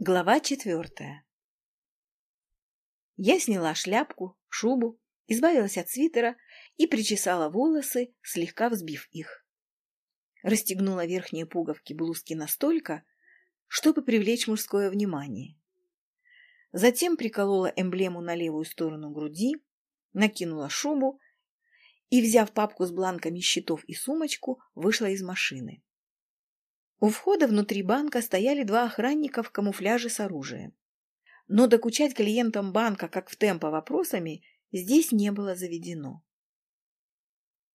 Глава четвертая Я сняла шляпку, шубу, избавилась от свитера и причесала волосы, слегка взбив их. Расстегнула верхние пуговки блузки настолько, чтобы привлечь мужское внимание. Затем приколола эмблему на левую сторону груди, накинула шубу и, взяв папку с бланками счетов и сумочку, вышла из машины. У входа внутри банка стояли два охранника в камуфляже с оружием. Но докучать клиентам банка, как в темпо, вопросами здесь не было заведено.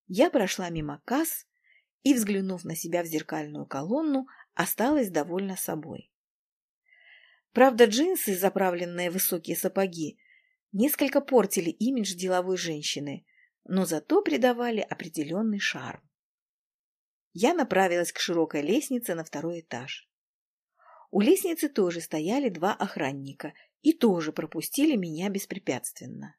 Я прошла мимо касс и, взглянув на себя в зеркальную колонну, осталась довольна собой. Правда, джинсы, заправленные в высокие сапоги, несколько портили имидж деловой женщины, но зато придавали определенный шарм я направилась к широкой лестнице на второй этаж. У лестницы тоже стояли два охранника и тоже пропустили меня беспрепятственно.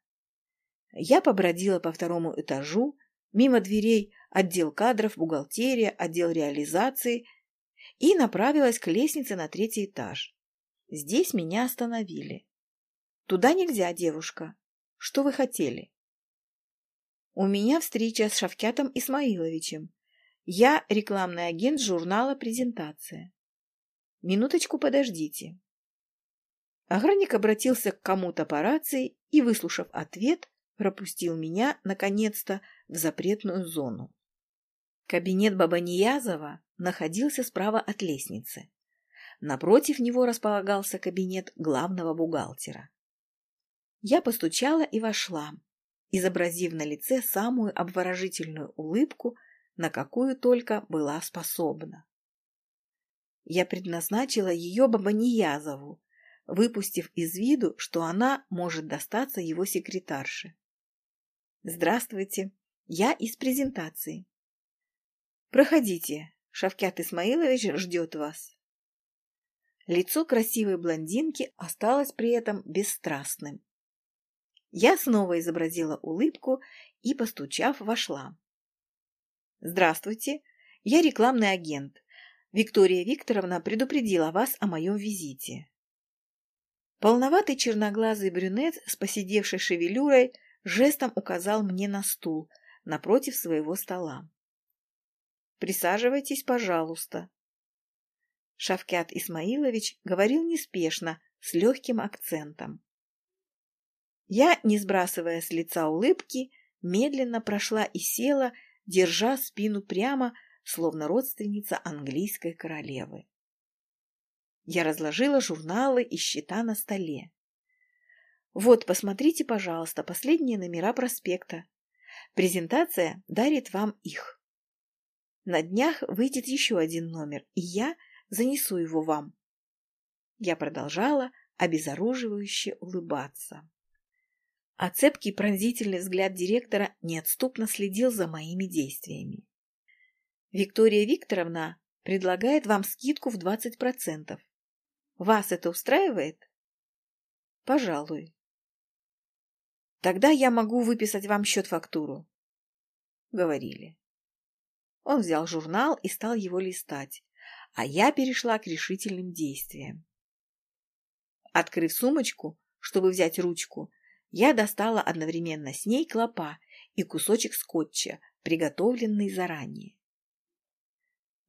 Я побродила по второму этажу, мимо дверей отдел кадров, бухгалтерия, отдел реализации и направилась к лестнице на третий этаж. Здесь меня остановили. «Туда нельзя, девушка. Что вы хотели?» «У меня встреча с Шавкятом Исмаиловичем. Я рекламный агент журнала «Презентация». Минуточку подождите. Охранник обратился к кому-то по рации и, выслушав ответ, пропустил меня, наконец-то, в запретную зону. Кабинет Бабаниязова находился справа от лестницы. Напротив него располагался кабинет главного бухгалтера. Я постучала и вошла, изобразив на лице самую обворожительную улыбку – на какую только была способна. Я предназначила ее Бабаниязову, выпустив из виду, что она может достаться его секретарше. «Здравствуйте, я из презентации». «Проходите, Шавкят Исмаилович ждет вас». Лицо красивой блондинки осталось при этом бесстрастным. Я снова изобразила улыбку и, постучав, вошла. Здравствуйте, я рекламный агент. Виктория Викторовна предупредила вас о моем визите. Полноватый черноглазый брюнет с посидевшей шевелюрой жестом указал мне на стул напротив своего стола. «Присаживайтесь, пожалуйста». Шавкят Исмаилович говорил неспешно, с легким акцентом. Я, не сбрасывая с лица улыбки, медленно прошла и села держа спину прямо, словно родственница английской королевы. Я разложила журналы и счета на столе. Вот, посмотрите, пожалуйста, последние номера проспекта. Презентация дарит вам их. На днях выйдет еще один номер, и я занесу его вам. Я продолжала обезоруживающе улыбаться а цепкий пронзительный взгляд директора неотступно следил за моими действиями. Виктория Викторовна предлагает вам скидку в 20%. Вас это устраивает? Пожалуй. Тогда я могу выписать вам счет-фактуру. Говорили. Он взял журнал и стал его листать, а я перешла к решительным действиям. Открыв сумочку, чтобы взять ручку, я достала одновременно с ней клопа и кусочек скотча, приготовленный заранее.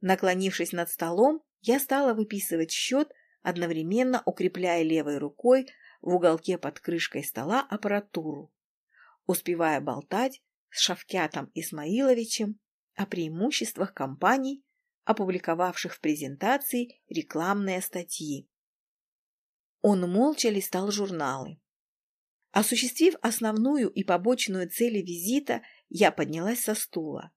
Наклонившись над столом, я стала выписывать счет, одновременно укрепляя левой рукой в уголке под крышкой стола аппаратуру, успевая болтать с Шавкятом Исмаиловичем о преимуществах компаний, опубликовавших в презентации рекламные статьи. Он молча листал журналы. Осуществив основную и побочную цели визита, я поднялась со стула.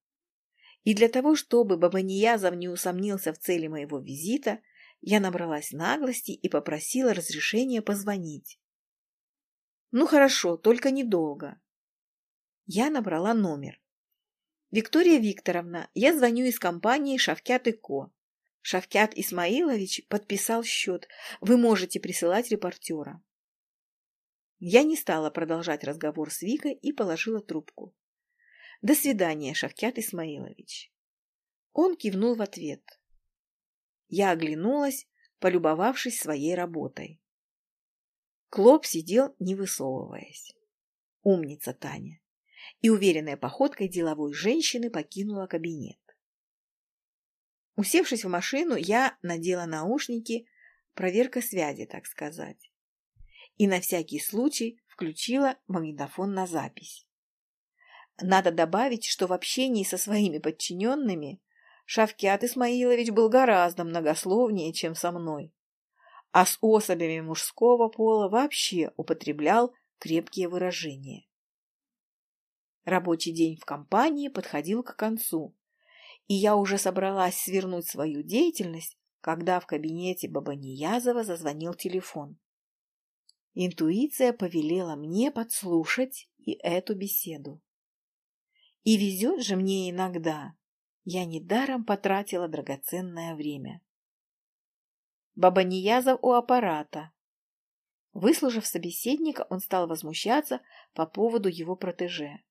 И для того, чтобы Бабаниязов не усомнился в цели моего визита, я набралась наглости и попросила разрешения позвонить. «Ну хорошо, только недолго». Я набрала номер. «Виктория Викторовна, я звоню из компании «Шавкят и Ко». Шавкят Исмаилович подписал счет. Вы можете присылать репортера. Я не стала продолжать разговор с Викой и положила трубку. «До свидания, Шавкят Исмаилович». Он кивнул в ответ. Я оглянулась, полюбовавшись своей работой. Клоп сидел, не высовываясь. Умница Таня. И уверенной походкой деловой женщины покинула кабинет. Усевшись в машину, я надела наушники, проверка связи, так сказать. И на всякий случай включила магнитофон на запись. Надо добавить, что в общении со своими подчиненными Шавкят Исмаилович был гораздо многословнее, чем со мной а с особями мужского пола вообще употреблял крепкие выражения. Рабочий день в компании подходил к концу, и я уже собралась свернуть свою деятельность, когда в кабинете Бабаниязова зазвонил телефон. Интуиция повелела мне подслушать и эту беседу. И везет же мне иногда. Я недаром потратила драгоценное время. Бабаниязов у аппарата. Выслушав собеседника, он стал возмущаться по поводу его протеже.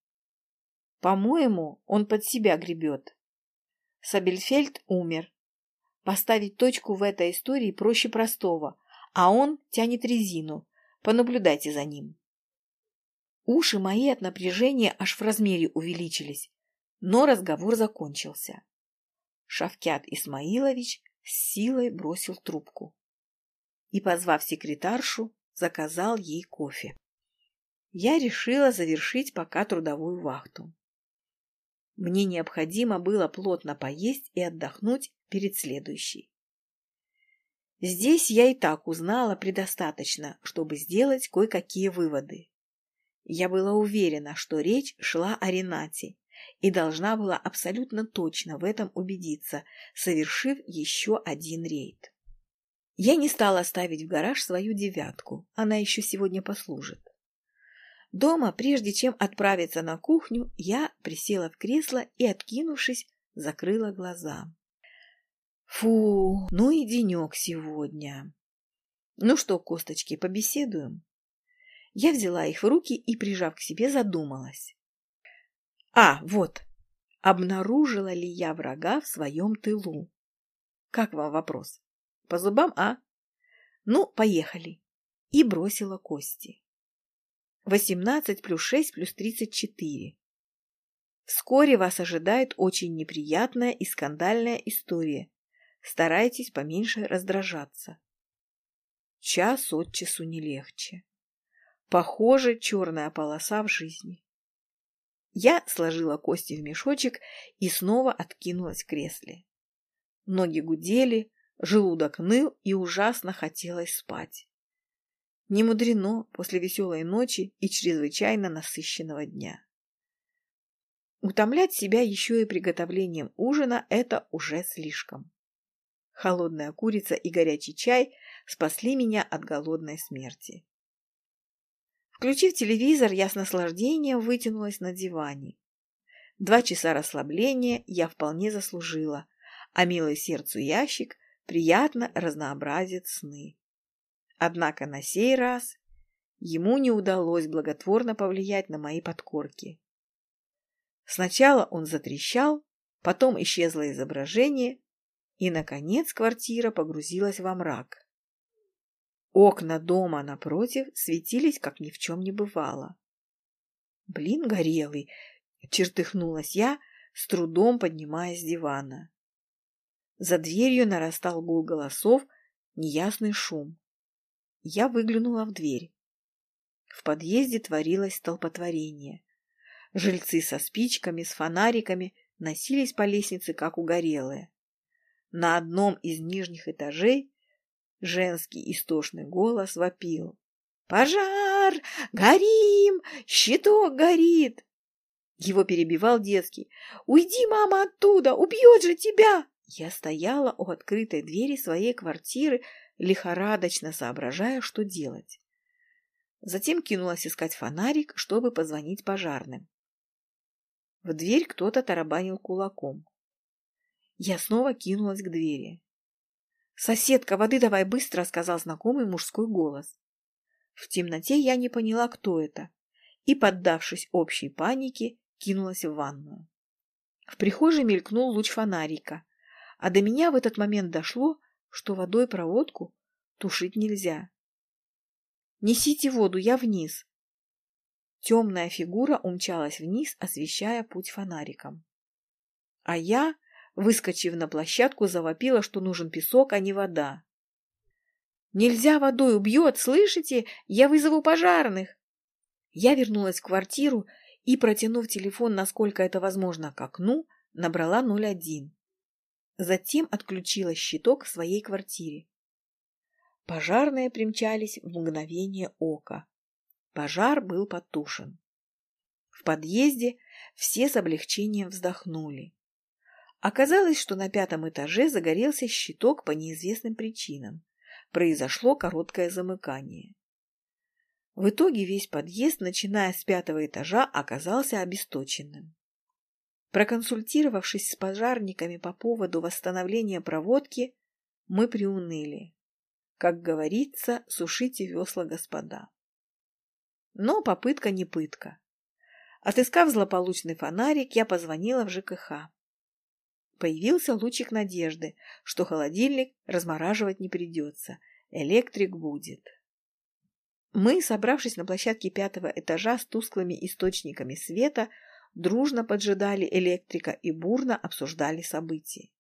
По-моему, он под себя гребет. Сабельфельд умер. Поставить точку в этой истории проще простого, а он тянет резину. Понаблюдайте за ним. Уши мои от напряжения аж в размере увеличились, но разговор закончился. Шавкят Исмаилович с силой бросил трубку и, позвав секретаршу, заказал ей кофе. Я решила завершить пока трудовую вахту. Мне необходимо было плотно поесть и отдохнуть перед следующей. Здесь я и так узнала предостаточно, чтобы сделать кое-какие выводы. Я была уверена, что речь шла о Ренате, и должна была абсолютно точно в этом убедиться, совершив еще один рейд. Я не стала ставить в гараж свою девятку, она еще сегодня послужит. Дома, прежде чем отправиться на кухню, я присела в кресло и, откинувшись, закрыла глаза. Фу, ну и денек сегодня. Ну что, косточки, побеседуем? Я взяла их в руки и, прижав к себе, задумалась. А, вот. Обнаружила ли я врага в своем тылу? Как вам вопрос? По зубам, а? Ну, поехали. И бросила кости. Восемнадцать плюс шесть плюс тридцать четыре. Вскоре вас ожидает очень неприятная и скандальная история. Старайтесь поменьше раздражаться. Час от часу не легче. Похоже, черная полоса в жизни. Я сложила кости в мешочек и снова откинулась в кресле. Ноги гудели, желудок ныл и ужасно хотелось спать. Не мудрено после веселой ночи и чрезвычайно насыщенного дня. Утомлять себя еще и приготовлением ужина – это уже слишком. Холодная курица и горячий чай спасли меня от голодной смерти. Включив телевизор, я с наслаждением вытянулась на диване. Два часа расслабления я вполне заслужила, а милый сердцу ящик приятно разнообразит сны. Однако на сей раз ему не удалось благотворно повлиять на мои подкорки. Сначала он затрещал, потом исчезло изображение, и, наконец, квартира погрузилась во мрак. Окна дома напротив светились, как ни в чем не бывало. «Блин, горелый!» — чертыхнулась я, с трудом поднимаясь с дивана. За дверью нарастал гул голосов, неясный шум. Я выглянула в дверь. В подъезде творилось столпотворение. Жильцы со спичками, с фонариками носились по лестнице, как угорелые. На одном из нижних этажей Женский истошный голос вопил. «Пожар! Горим! Щиток горит!» Его перебивал детский. «Уйди, мама, оттуда! Убьет же тебя!» Я стояла у открытой двери своей квартиры, лихорадочно соображая, что делать. Затем кинулась искать фонарик, чтобы позвонить пожарным. В дверь кто-то тарабанил кулаком. Я снова кинулась к двери. «Соседка, воды давай быстро!» — сказал знакомый мужской голос. В темноте я не поняла, кто это, и, поддавшись общей панике, кинулась в ванную. В прихожей мелькнул луч фонарика, а до меня в этот момент дошло, что водой проводку тушить нельзя. «Несите воду, я вниз!» Темная фигура умчалась вниз, освещая путь фонариком. А я, выскочив на площадку, завопила, что нужен песок, а не вода. «Нельзя водой, убьет, слышите? Я вызову пожарных!» Я вернулась в квартиру и, протянув телефон, насколько это возможно, к окну, набрала 01. Затем отключила щиток в своей квартире. Пожарные примчались в мгновение ока. Пожар был потушен. В подъезде все с облегчением вздохнули. Оказалось, что на пятом этаже загорелся щиток по неизвестным причинам. Произошло короткое замыкание. В итоге весь подъезд, начиная с пятого этажа, оказался обесточенным. Проконсультировавшись с пожарниками по поводу восстановления проводки, мы приуныли. Как говорится, сушите весла, господа. Но попытка не пытка. Отыскав злополучный фонарик, я позвонила в ЖКХ. Появился лучик надежды, что холодильник размораживать не придется, электрик будет. Мы, собравшись на площадке пятого этажа с тусклыми источниками света, дружно поджидали электрика и бурно обсуждали события.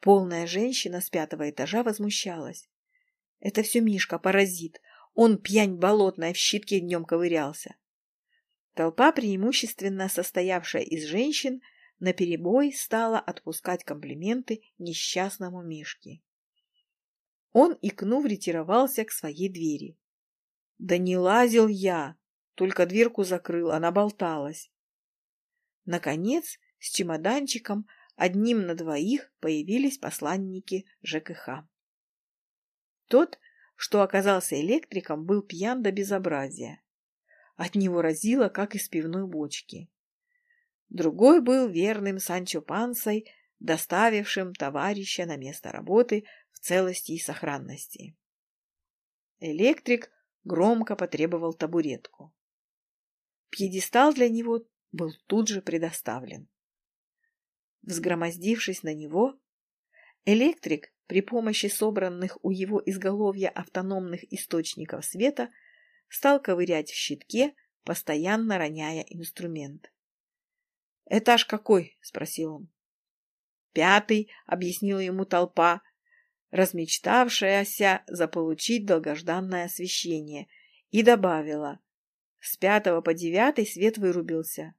Полная женщина с пятого этажа возмущалась. Это все Мишка, паразит. Он, пьянь болотная, в щитке днем ковырялся. Толпа, преимущественно состоявшая из женщин, наперебой стала отпускать комплименты несчастному Мишке. Он, икнув, ретировался к своей двери. «Да не лазил я, только дверку закрыл, она болталась». Наконец, с чемоданчиком, одним на двоих, появились посланники ЖКХ. Тот, что оказался электриком, был пьян до безобразия. От него разило, как из пивной бочки. Другой был верным Санчо Пансой, доставившим товарища на место работы в целости и сохранности. Электрик громко потребовал табуретку. Пьедестал для него был тут же предоставлен. Взгромоздившись на него, электрик при помощи собранных у его изголовья автономных источников света стал ковырять в щитке, постоянно роняя инструмент. «Этаж какой?» — спросил он. «Пятый», — объяснила ему толпа, размечтавшаяся заполучить долгожданное освещение, и добавила. С пятого по девятый свет вырубился.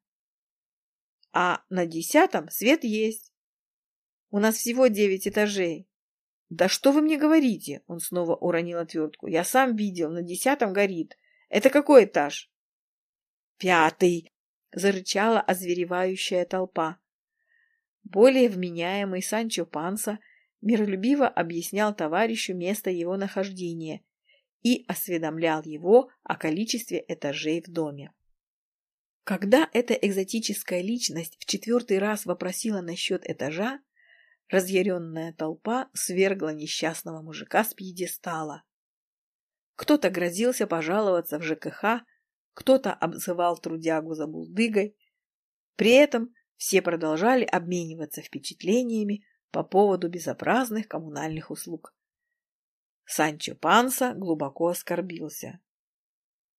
А на десятом свет есть. У нас всего девять этажей. «Да что вы мне говорите?» Он снова уронил отвертку. «Я сам видел, на десятом горит. Это какой этаж?» «Пятый!» — зарычала озверевающая толпа. Более вменяемый Санчо Панса миролюбиво объяснял товарищу место его нахождения и осведомлял его о количестве этажей в доме. Когда эта экзотическая личность в четвертый раз вопросила насчет этажа, Разъяренная толпа свергла несчастного мужика с пьедестала. Кто-то грозился пожаловаться в ЖКХ, кто-то обзывал трудягу за булдыгой. При этом все продолжали обмениваться впечатлениями по поводу безобразных коммунальных услуг. Санчо Панса глубоко оскорбился.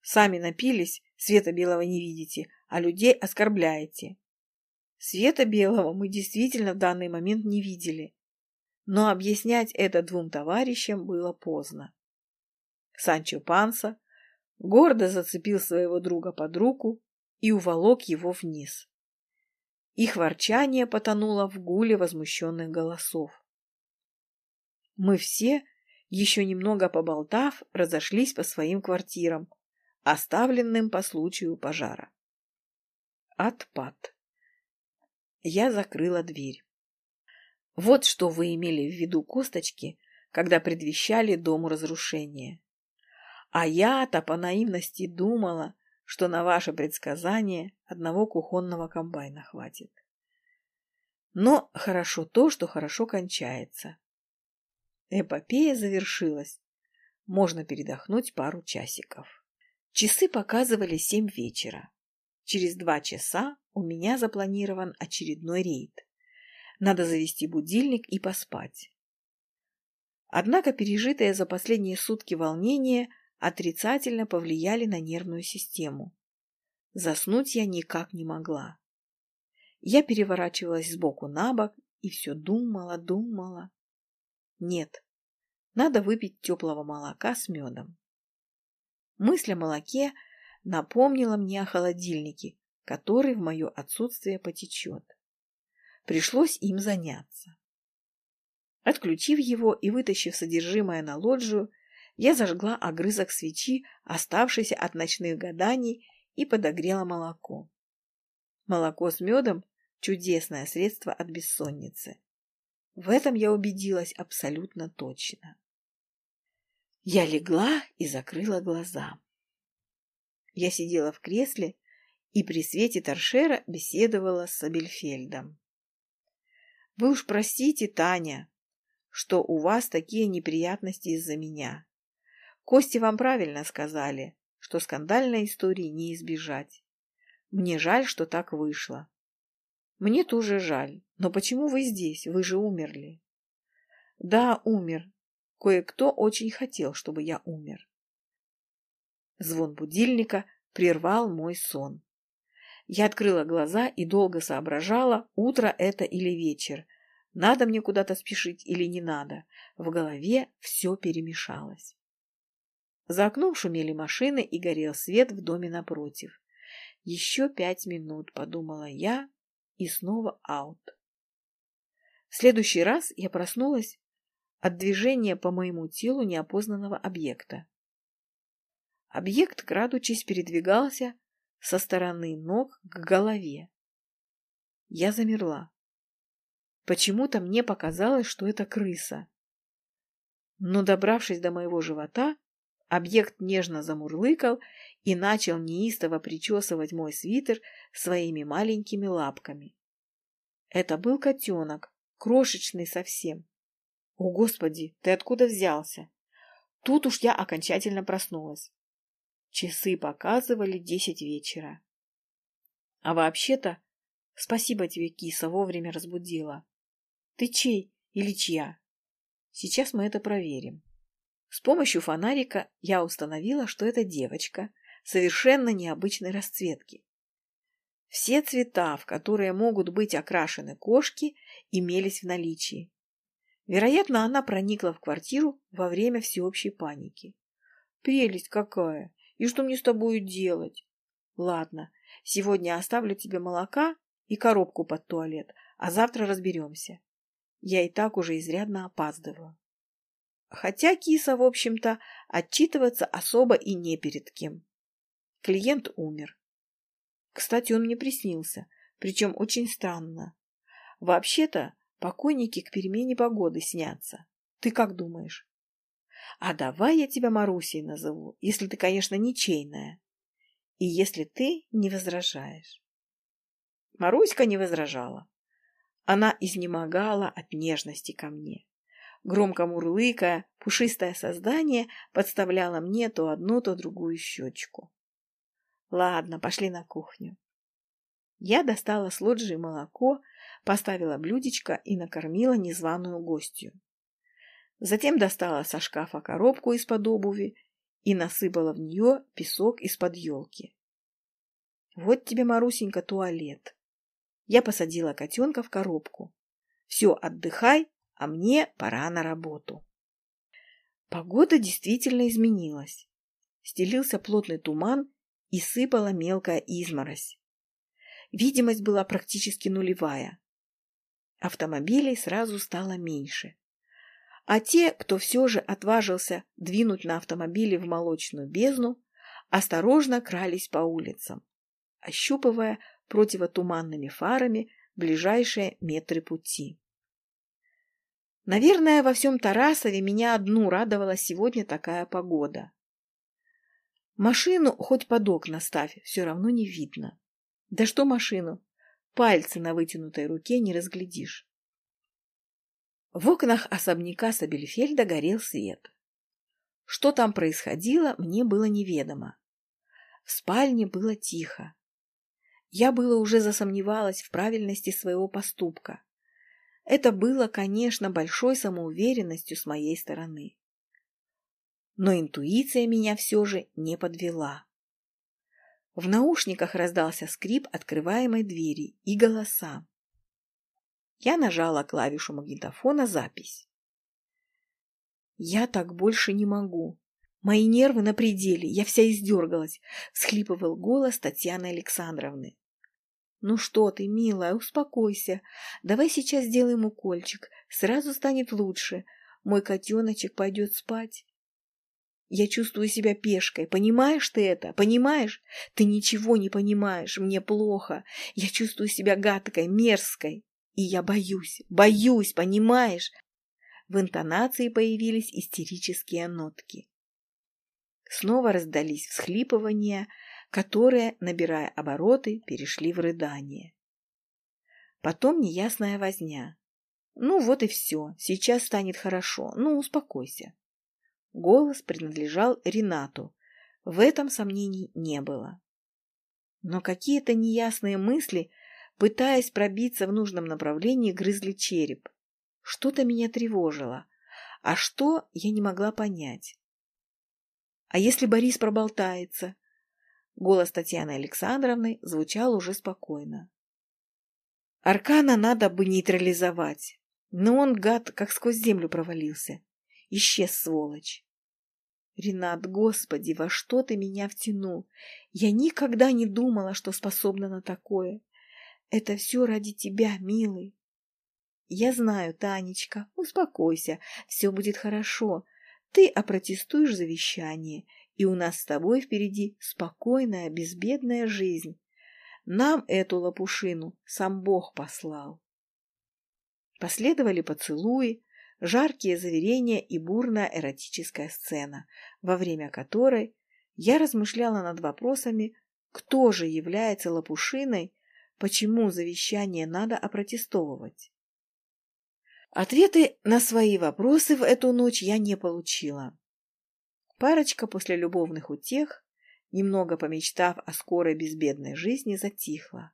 «Сами напились, света белого не видите, а людей оскорбляете. Света белого мы действительно в данный момент не видели. Но объяснять это двум товарищам было поздно. Санчо Панса гордо зацепил своего друга под руку и уволок его вниз. Их ворчание потонуло в гуле возмущенных голосов. Мы все, еще немного поболтав, разошлись по своим квартирам, оставленным по случаю пожара. Отпад. Я закрыла дверь. Вот что вы имели в виду, косточки, когда предвещали дому разрушения. А я-то по наивности думала, что на ваше предсказание одного кухонного комбайна хватит. Но хорошо то, что хорошо кончается. Эпопея завершилась. Можно передохнуть пару часиков. Часы показывали семь вечера. Через два часа у меня запланирован очередной рейд. Надо завести будильник и поспать. Однако пережитые за последние сутки волнения отрицательно повлияли на нервную систему. Заснуть я никак не могла. Я переворачивалась сбоку на бок и все думала, думала. Нет, надо выпить теплого молока с медом. Мысль о молоке напомнила мне о холодильнике, который в мое отсутствие потечет. Пришлось им заняться. Отключив его и вытащив содержимое на лоджию, я зажгла огрызок свечи, оставшийся от ночных гаданий, и подогрела молоко. Молоко с медом – чудесное средство от бессонницы. В этом я убедилась абсолютно точно. Я легла и закрыла глаза. Я сидела в кресле и при свете торшера беседовала с Абельфельдом. «Вы уж простите, Таня, что у вас такие неприятности из-за меня. Кости вам правильно сказали, что скандальной истории не избежать. Мне жаль, что так вышло. Мне тоже жаль. Но почему вы здесь? Вы же умерли. Да, умер. Кое-кто очень хотел, чтобы я умер. Звон будильника прервал мой сон. Я открыла глаза и долго соображала, утро это или вечер, надо мне куда-то спешить или не надо. В голове все перемешалось. За окном шумели машины и горел свет в доме напротив. Еще пять минут, подумала я, и снова аут. В следующий раз я проснулась от движения по моему телу неопознанного объекта. Объект, крадучись, передвигался со стороны ног к голове. Я замерла. Почему-то мне показалось, что это крыса. Но, добравшись до моего живота, объект нежно замурлыкал и начал неистово причесывать мой свитер своими маленькими лапками. Это был котенок, крошечный совсем. О, Господи, ты откуда взялся? Тут уж я окончательно проснулась. Часы показывали десять вечера. А вообще-то, спасибо тебе, киса, вовремя разбудила. Ты чей или чья? Сейчас мы это проверим. С помощью фонарика я установила, что это девочка совершенно необычной расцветки. Все цвета, в которые могут быть окрашены кошки, имелись в наличии. Вероятно, она проникла в квартиру во время всеобщей паники. Прелесть какая! И что мне с тобой делать? Ладно, сегодня оставлю тебе молока и коробку под туалет, а завтра разберемся. Я и так уже изрядно опаздываю. Хотя киса, в общем-то, отчитываться особо и не перед кем. Клиент умер. Кстати, он мне приснился, причем очень странно. Вообще-то, покойники к перемене погоды снятся. Ты как думаешь? А давай я тебя Марусей назову, если ты, конечно, ничейная. И если ты не возражаешь. Маруська не возражала. Она изнемогала от нежности ко мне. Громко мурлыкая, пушистое создание подставляло мне то одну, то другую щечку. Ладно, пошли на кухню. Я достала с лоджии молоко, поставила блюдечко и накормила незваную гостью. Затем достала со шкафа коробку из-под обуви и насыпала в нее песок из-под елки. Вот тебе, Марусенька, туалет. Я посадила котенка в коробку. Все, отдыхай, а мне пора на работу. Погода действительно изменилась. Стелился плотный туман и сыпала мелкая изморозь. Видимость была практически нулевая. Автомобилей сразу стало меньше. А те, кто все же отважился двинуть на автомобиле в молочную бездну, осторожно крались по улицам, ощупывая противотуманными фарами ближайшие метры пути. Наверное, во всем Тарасове меня одну радовала сегодня такая погода. Машину хоть под окна ставь, все равно не видно. Да что машину? Пальцы на вытянутой руке не разглядишь. В окнах особняка Сабельфельда горел свет. Что там происходило, мне было неведомо. В спальне было тихо. Я было уже засомневалась в правильности своего поступка. Это было, конечно, большой самоуверенностью с моей стороны. Но интуиция меня все же не подвела. В наушниках раздался скрип открываемой двери и голоса. Я нажала клавишу магнитофона «Запись». «Я так больше не могу. Мои нервы на пределе, я вся издергалась», — всхлипывал голос Татьяны Александровны. «Ну что ты, милая, успокойся. Давай сейчас сделаем укольчик. Сразу станет лучше. Мой котеночек пойдет спать». Я чувствую себя пешкой. Понимаешь ты это? Понимаешь? Ты ничего не понимаешь. Мне плохо. Я чувствую себя гадкой, мерзкой. И я боюсь, боюсь, понимаешь? В интонации появились истерические нотки. Снова раздались всхлипывания, которые, набирая обороты, перешли в рыдание. Потом неясная возня. Ну вот и все, сейчас станет хорошо, ну успокойся. Голос принадлежал Ренату. В этом сомнений не было. Но какие-то неясные мысли, пытаясь пробиться в нужном направлении, грызли череп. Что-то меня тревожило, а что я не могла понять. А если Борис проболтается? Голос Татьяны Александровны звучал уже спокойно. Аркана надо бы нейтрализовать, но он, гад, как сквозь землю провалился. Исчез, сволочь. Ренат, господи, во что ты меня втянул? Я никогда не думала, что способна на такое. Это все ради тебя, милый. Я знаю, Танечка, успокойся, все будет хорошо. Ты опротестуешь завещание, и у нас с тобой впереди спокойная, безбедная жизнь. Нам эту лопушину сам Бог послал. Последовали поцелуи, жаркие заверения и бурная эротическая сцена, во время которой я размышляла над вопросами, кто же является лопушиной, почему завещание надо опротестовывать. Ответы на свои вопросы в эту ночь я не получила. Парочка после любовных утех, немного помечтав о скорой безбедной жизни, затихла.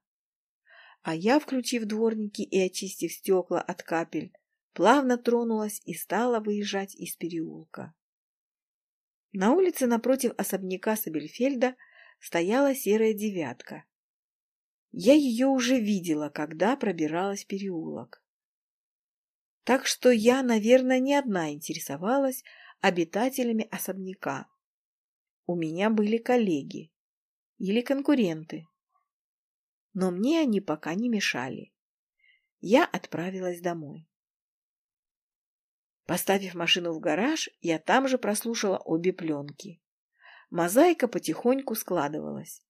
А я, включив дворники и очистив стекла от капель, плавно тронулась и стала выезжать из переулка. На улице напротив особняка Сабельфельда стояла серая девятка. Я ее уже видела, когда пробиралась переулок. Так что я, наверное, не одна интересовалась обитателями особняка. У меня были коллеги или конкуренты. Но мне они пока не мешали. Я отправилась домой. Поставив машину в гараж, я там же прослушала обе пленки. Мозаика потихоньку складывалась.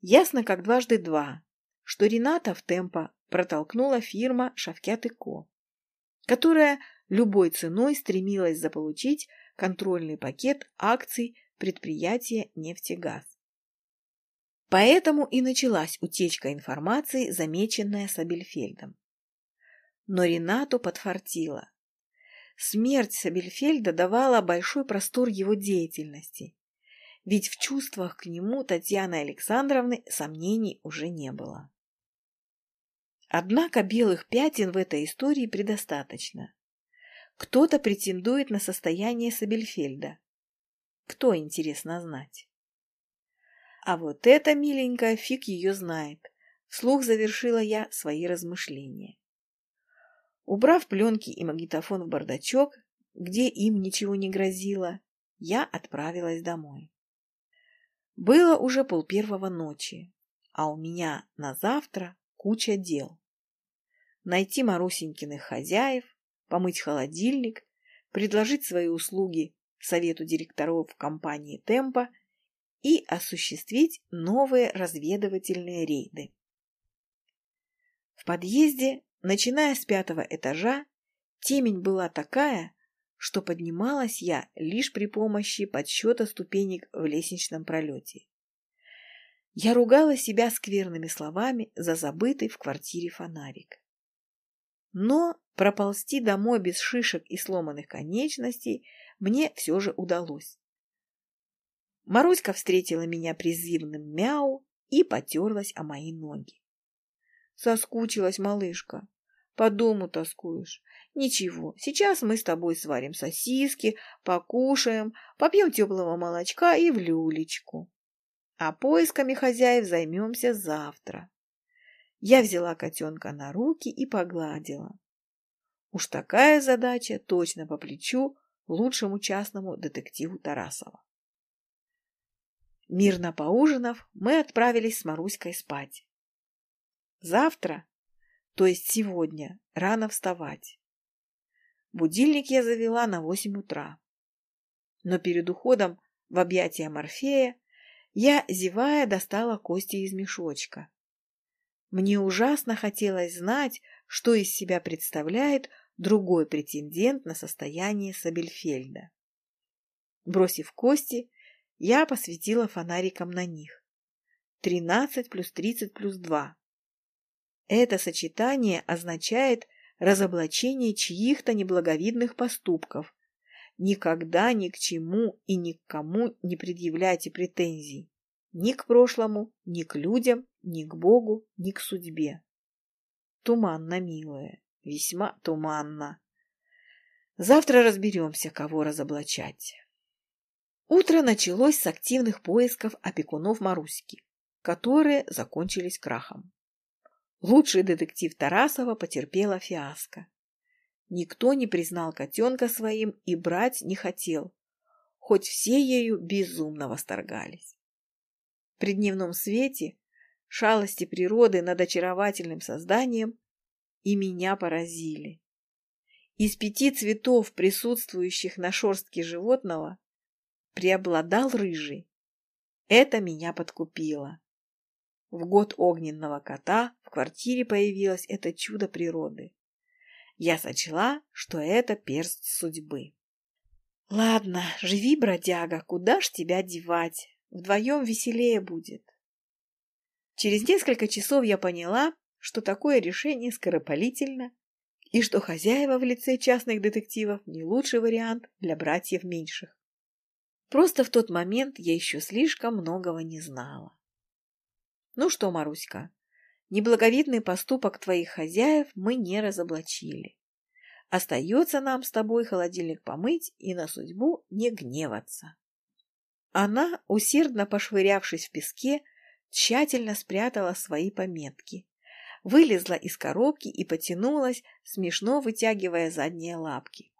Ясно, как дважды два, что Рената в темпо протолкнула фирма Шавкят и Ко, которая любой ценой стремилась заполучить контрольный пакет акций предприятия «Нефтегаз». Поэтому и началась утечка информации, замеченная Сабельфельдом. Но Ренату подфартило. Смерть Сабельфельда давала большой простор его деятельности, ведь в чувствах к нему Татьяны Александровны сомнений уже не было. Однако белых пятен в этой истории предостаточно. Кто-то претендует на состояние Сабельфельда. Кто, интересно знать? А вот эта миленькая фиг ее знает. Вслух завершила я свои размышления. Убрав пленки и магнитофон в бардачок, где им ничего не грозило, я отправилась домой. Было уже полпервого ночи, а у меня на завтра куча дел. Найти Марусенькиных хозяев, помыть холодильник, предложить свои услуги совету директоров компании «Темпа» и осуществить новые разведывательные рейды. В подъезде Начиная с пятого этажа, темень была такая, что поднималась я лишь при помощи подсчета ступенек в лестничном пролете. Я ругала себя скверными словами за забытый в квартире фонарик. Но проползти домой без шишек и сломанных конечностей мне все же удалось. Маруська встретила меня призывным мяу и потерлась о мои ноги. Соскучилась малышка. По дому тоскуешь. Ничего, сейчас мы с тобой сварим сосиски, покушаем, попьем теплого молочка и в люлечку. А поисками хозяев займемся завтра. Я взяла котенка на руки и погладила. Уж такая задача точно по плечу лучшему частному детективу Тарасова. Мирно поужинав, мы отправились с Маруськой спать. Завтра, то есть сегодня, рано вставать. Будильник я завела на восемь утра. Но перед уходом в объятия Морфея я, зевая, достала кости из мешочка. Мне ужасно хотелось знать, что из себя представляет другой претендент на состояние Сабельфельда. Бросив кости, я посветила фонариком на них. Тринадцать плюс тридцать плюс два. Это сочетание означает разоблачение чьих-то неблаговидных поступков. Никогда ни к чему и ни к кому не предъявляйте претензий. Ни к прошлому, ни к людям, ни к Богу, ни к судьбе. Туманно, милая, весьма туманно. Завтра разберемся, кого разоблачать. Утро началось с активных поисков опекунов Маруськи, которые закончились крахом. Лучший детектив Тарасова потерпела фиаско. Никто не признал котенка своим и брать не хотел, хоть все ею безумно восторгались. При дневном свете шалости природы над очаровательным созданием и меня поразили. Из пяти цветов, присутствующих на шорстке животного, преобладал рыжий. Это меня подкупило. В год огненного кота в квартире появилось это чудо природы. Я сочла, что это перст судьбы. Ладно, живи, бродяга, куда ж тебя девать? Вдвоем веселее будет. Через несколько часов я поняла, что такое решение скоропалительно и что хозяева в лице частных детективов не лучший вариант для братьев меньших. Просто в тот момент я еще слишком многого не знала. Ну что, Маруська, неблаговидный поступок твоих хозяев мы не разоблачили. Остается нам с тобой холодильник помыть и на судьбу не гневаться. Она, усердно пошвырявшись в песке, тщательно спрятала свои пометки, вылезла из коробки и потянулась, смешно вытягивая задние лапки.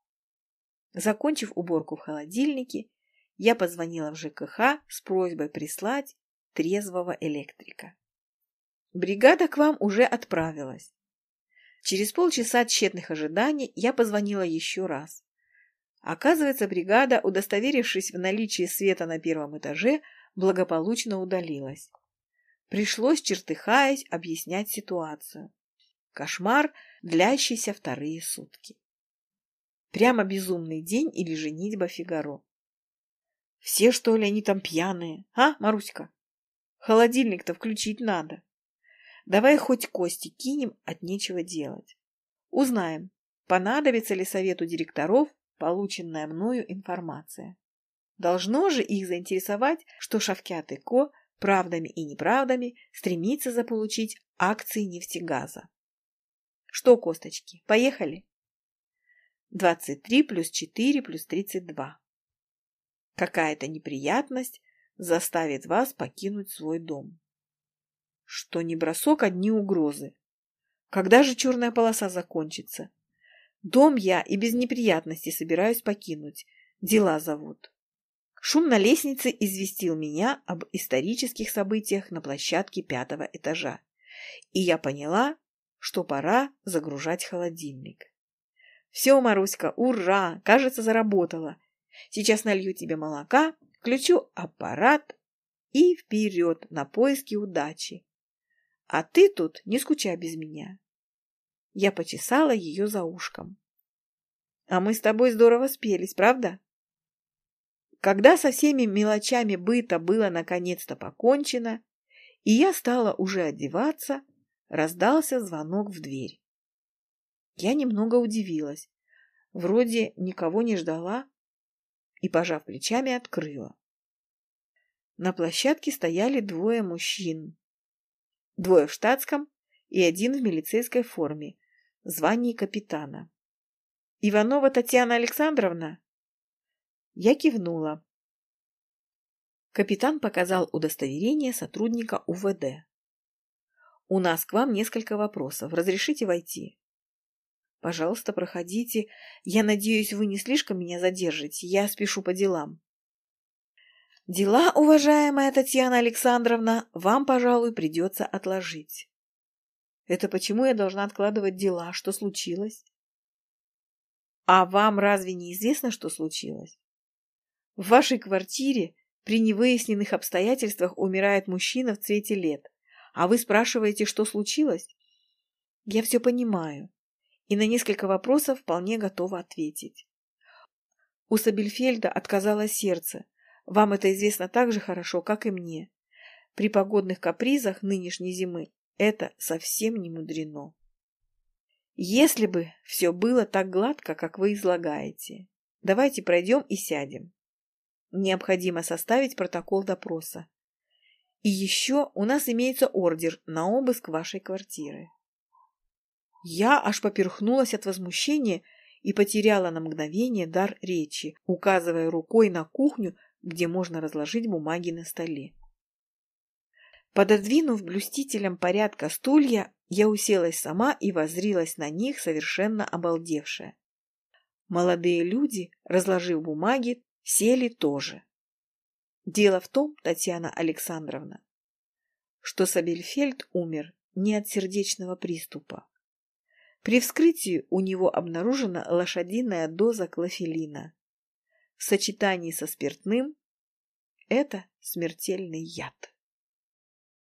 Закончив уборку в холодильнике, я позвонила в ЖКХ с просьбой прислать трезвого электрика. Бригада к вам уже отправилась. Через полчаса тщетных ожиданий я позвонила еще раз. Оказывается, бригада, удостоверившись в наличии света на первом этаже, благополучно удалилась. Пришлось, чертыхаясь, объяснять ситуацию. Кошмар, длящийся вторые сутки. Прямо безумный день или женитьба Фигаро. Все, что ли, они там пьяные, а, Маруська? Холодильник-то включить надо. Давай хоть кости кинем, от нечего делать. Узнаем, понадобится ли совету директоров полученная мною информация. Должно же их заинтересовать, что Шавкят и Ко правдами и неправдами стремится заполучить акции нефтегаза. Что, косточки, поехали? 23 плюс 4 плюс 32. Какая-то неприятность заставит вас покинуть свой дом. Что не бросок, одни угрозы. Когда же черная полоса закончится? Дом я и без неприятностей собираюсь покинуть. Дела зовут. Шум на лестнице известил меня об исторических событиях на площадке пятого этажа. И я поняла, что пора загружать холодильник. Все, Маруська, ура! Кажется, заработала. Сейчас налью тебе молока, включу аппарат и вперед на поиски удачи. А ты тут не скучай без меня. Я почесала ее за ушком. А мы с тобой здорово спелись, правда? Когда со всеми мелочами быта было наконец-то покончено, и я стала уже одеваться, раздался звонок в дверь. Я немного удивилась. Вроде никого не ждала, и, пожав плечами, открыла. На площадке стояли двое мужчин. Двое в штатском и один в милицейской форме, звании капитана. «Иванова Татьяна Александровна?» Я кивнула. Капитан показал удостоверение сотрудника УВД. «У нас к вам несколько вопросов. Разрешите войти?» «Пожалуйста, проходите. Я надеюсь, вы не слишком меня задержите. Я спешу по делам». «Дела, уважаемая Татьяна Александровна, вам, пожалуй, придется отложить». «Это почему я должна откладывать дела? Что случилось?» «А вам разве не известно, что случилось?» «В вашей квартире при невыясненных обстоятельствах умирает мужчина в цвете лет, а вы спрашиваете, что случилось? Я все понимаю, и на несколько вопросов вполне готова ответить. У Сабельфельда отказало сердце. Вам это известно так же хорошо, как и мне. При погодных капризах нынешней зимы это совсем не мудрено. Если бы все было так гладко, как вы излагаете, давайте пройдем и сядем. Необходимо составить протокол допроса. И еще у нас имеется ордер на обыск вашей квартиры. Я аж поперхнулась от возмущения и потеряла на мгновение дар речи, указывая рукой на кухню, где можно разложить бумаги на столе. Пододвинув блюстителям порядка стулья, я уселась сама и воззрилась на них, совершенно обалдевшая. Молодые люди, разложив бумаги, Сели тоже. Дело в том, Татьяна Александровна, что Сабельфельд умер не от сердечного приступа. При вскрытии у него обнаружена лошадиная доза клофелина. В сочетании со спиртным это смертельный яд.